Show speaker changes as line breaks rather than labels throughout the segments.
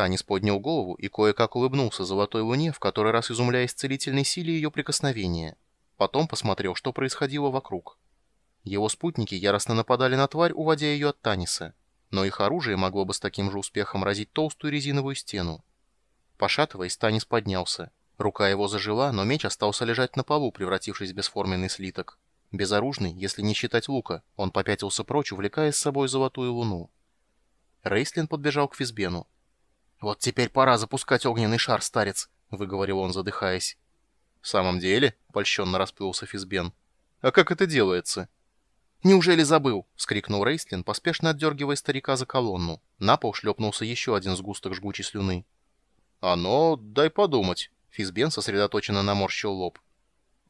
Танис поднял голову и кое-как улыбнулся золотой луне, в который раз изумляясь целительной силе ее прикосновения. Потом посмотрел, что происходило вокруг. Его спутники яростно нападали на тварь, уводя ее от Таниса. Но их оружие могло бы с таким же успехом разить толстую резиновую стену. Пошатываясь, Танис поднялся. Рука его зажила, но меч остался лежать на полу, превратившись в бесформенный слиток. Безоружный, если не считать лука, он попятился прочь, увлекая с собой золотую луну. Рейслин подбежал к Физбену. «Вот теперь пора запускать огненный шар, старец», — выговорил он, задыхаясь. «В самом деле?» — польщенно расплылся Физбен. «А как это делается?» «Неужели забыл?» — вскрикнул Рейслин, поспешно отдергивая старика за колонну. На пол шлепнулся еще один сгусток жгучей слюны. «Оно... дай подумать». Физбен сосредоточенно наморщил лоб.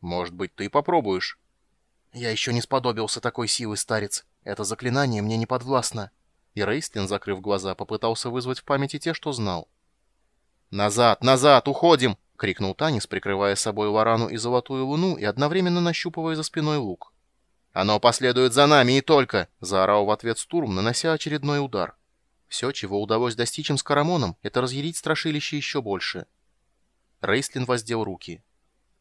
«Может быть, ты попробуешь?» «Я еще не сподобился такой силы, старец. Это заклинание мне не подвластно». И Рейстлин, закрыв глаза, попытался вызвать в памяти те, что знал. «Назад! Назад! Уходим!» — крикнул Танис, прикрывая собой Варану и Золотую Луну и одновременно нащупывая за спиной лук. «Оно последует за нами и только!» — заорал в ответ Стурм, нанося очередной удар. Все, чего удалось достичь им с Карамоном, это разъярить страшилище еще больше. Рейстлин воздел руки.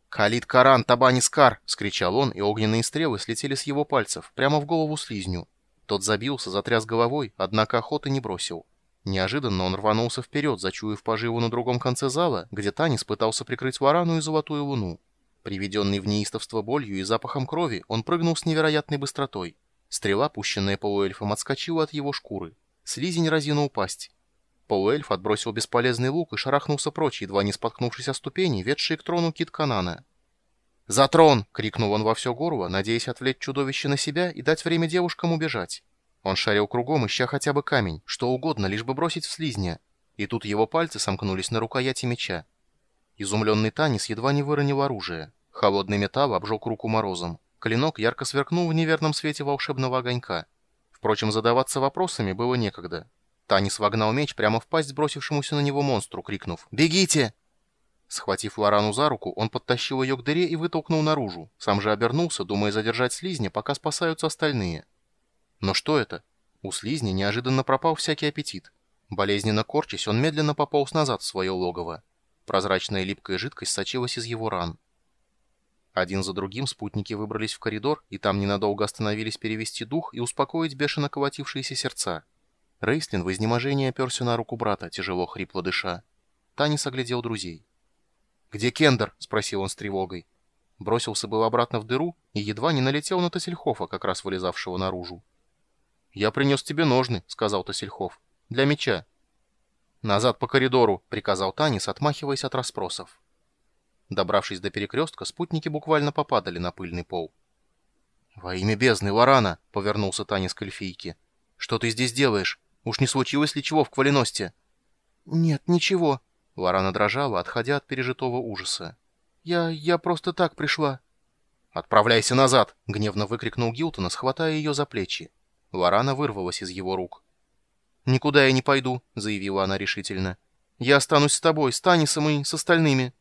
«Калит Каран, Табанискар!» — скричал он, и огненные стрелы слетели с его пальцев, прямо в голову слизню. Тот забился, затряс головой, однако охоты не бросил. Неожиданно он рванулся вперед, зачуяв поживу на другом конце зала, где Танис пытался прикрыть варану и золотую луну. Приведенный в неистовство болью и запахом крови, он прыгнул с невероятной быстротой. Стрела, пущенная полуэльфом, отскочила от его шкуры. Слизень разинул пасть. Полуэльф отбросил бесполезный лук и шарахнулся прочь, едва не споткнувшись о ступени, ведшие к трону кит Канана. «За трон!» — крикнул он во все горло, надеясь отвлечь чудовище на себя и дать время девушкам убежать. Он шарил кругом, ища хотя бы камень, что угодно, лишь бы бросить в слизня. И тут его пальцы сомкнулись на рукояти меча. Изумленный Танис едва не выронил оружие. Холодный металл обжег руку морозом. Клинок ярко сверкнул в неверном свете волшебного огонька. Впрочем, задаваться вопросами было некогда. Танис вогнал меч прямо в пасть сбросившемуся на него монстру, крикнув «Бегите!» Схватив Лорану за руку, он подтащил ее к дыре и вытолкнул наружу. Сам же обернулся, думая задержать слизня, пока спасаются остальные. Но что это? У слизня неожиданно пропал всякий аппетит. Болезненно корчась, он медленно пополз назад в свое логово. Прозрачная липкая жидкость сочилась из его ран. Один за другим спутники выбрались в коридор, и там ненадолго остановились перевести дух и успокоить бешено колотившиеся сердца. Рейслин в изнеможении оперся на руку брата, тяжело хрипло дыша. Танис оглядел друзей. «Где Кендер?» — спросил он с тревогой. Бросился был обратно в дыру и едва не налетел на Тассельхофа, как раз вылезавшего наружу. «Я принес тебе ножны», — сказал Тассельхоф. «Для меча». «Назад по коридору», — приказал Танис, отмахиваясь от расспросов. Добравшись до перекрестка, спутники буквально попадали на пыльный пол. «Во имя бездны, Лорана!» — повернулся Танис к эльфийке. «Что ты здесь делаешь? Уж не случилось ли чего в Квалиносте?» «Нет, ничего», Лорана дрожала, отходя от пережитого ужаса. «Я... я просто так пришла». «Отправляйся назад!» — гневно выкрикнул Гилтона, схватая ее за плечи. Лорана вырвалась из его рук. «Никуда я не пойду», — заявила она решительно. «Я останусь с тобой, с Танисом и с остальными».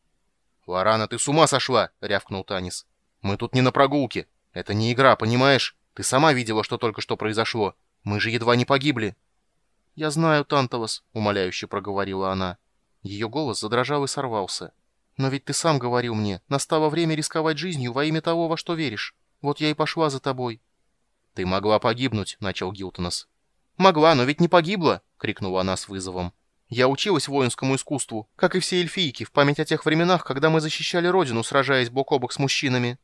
«Лорана, ты с ума сошла!» — рявкнул Танис. «Мы тут не на прогулке. Это не игра, понимаешь? Ты сама видела, что только что произошло. Мы же едва не погибли». «Я знаю, Танталос», — умоляюще проговорила она. Ее голос задрожал и сорвался. «Но ведь ты сам говорил мне, настало время рисковать жизнью во имя того, во что веришь. Вот я и пошла за тобой». «Ты могла погибнуть», — начал Гилтонос. «Могла, но ведь не погибла», — крикнула она с вызовом. «Я училась воинскому искусству, как и все эльфийки, в память о тех временах, когда мы защищали родину, сражаясь бок о бок с мужчинами».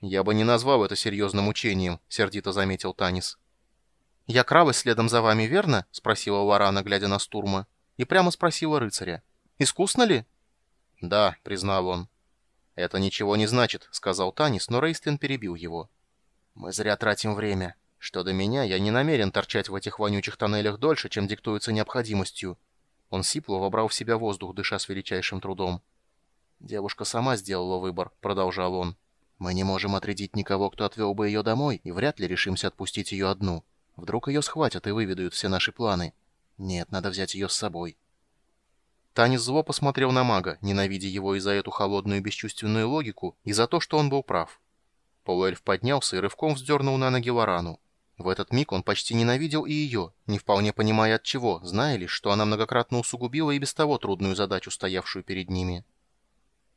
«Я бы не назвал это серьезным учением», — сердито заметил Танис. «Я кралась следом за вами, верно?» — спросила Лорана, глядя на Стурма и прямо спросила рыцаря. «Искусно ли?» «Да», — признал он. «Это ничего не значит», — сказал Танис, но Рейстлин перебил его. «Мы зря тратим время. Что до меня, я не намерен торчать в этих вонючих тоннелях дольше, чем диктуется необходимостью». Он сипло вобрал в себя воздух, дыша с величайшим трудом. «Девушка сама сделала выбор», — продолжал он. «Мы не можем отрядить никого, кто отвел бы ее домой, и вряд ли решимся отпустить ее одну. Вдруг ее схватят и выведают все наши планы». Нет, надо взять ее с собой. Танис зло посмотрел на мага, ненавидя его и за эту холодную бесчувственную логику, и за то, что он был прав. Полуэльф поднялся и рывком вздернул на ноги Лорану. В этот миг он почти ненавидел и ее, не вполне понимая от чего, зная лишь, что она многократно усугубила и без того трудную задачу, стоявшую перед ними.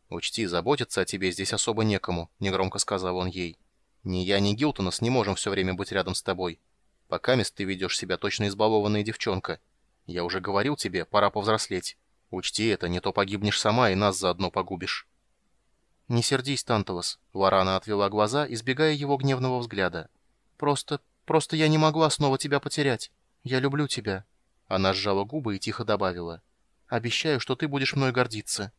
«Учти, заботиться о тебе здесь особо некому», — негромко сказал он ей. «Ни я, ни Гилтонос не можем все время быть рядом с тобой. Пока мест ты ведешь себя точно избалованная девчонка. Я уже говорил тебе, пора повзрослеть. Учти это, не то погибнешь сама и нас заодно погубишь». «Не сердись, Танталос», — Варана отвела глаза, избегая его гневного взгляда. «Просто, просто я не могла снова тебя потерять. Я люблю тебя». Она сжала губы и тихо добавила. «Обещаю, что ты будешь мной гордиться».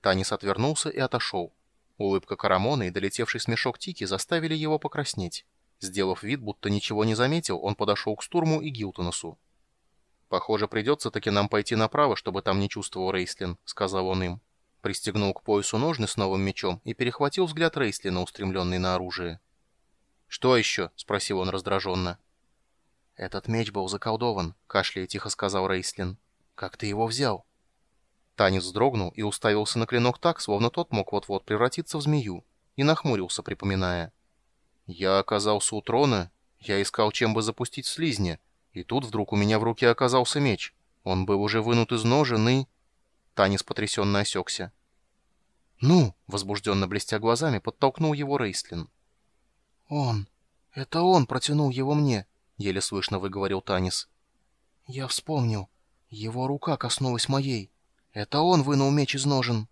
Танис отвернулся и отошел. Улыбка Карамона и долетевший смешок Тики заставили его покраснеть. Сделав вид, будто ничего не заметил, он подошел к Стурму и Гилтоносу. «Похоже, придется таки нам пойти направо, чтобы там не чувствовал Рейслин», — сказал он им. Пристегнул к поясу ножны с новым мечом и перехватил взгляд Рейслина, устремленный на оружие. «Что еще?» — спросил он раздраженно. «Этот меч был заколдован», — кашляя тихо сказал Рейслин. «Как ты его взял?» Танец вздрогнул и уставился на клинок так, словно тот мог вот-вот превратиться в змею, и нахмурился, припоминая. «Я оказался у трона, я искал, чем бы запустить слизня, и тут вдруг у меня в руке оказался меч. Он был уже вынут из ножен и...» Танец потрясенно осекся. «Ну!» — возбужденно блестя глазами, подтолкнул его Рейслин. «Он! Это он протянул его мне!» — еле слышно выговорил Танис. «Я вспомнил. Его рука коснулась моей. «Это он вынул меч из ножен».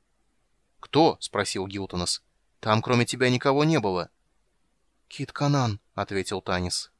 «Кто?» — спросил Гилтонос. «Там кроме тебя никого не было».
«Кит Канан», — ответил Танис.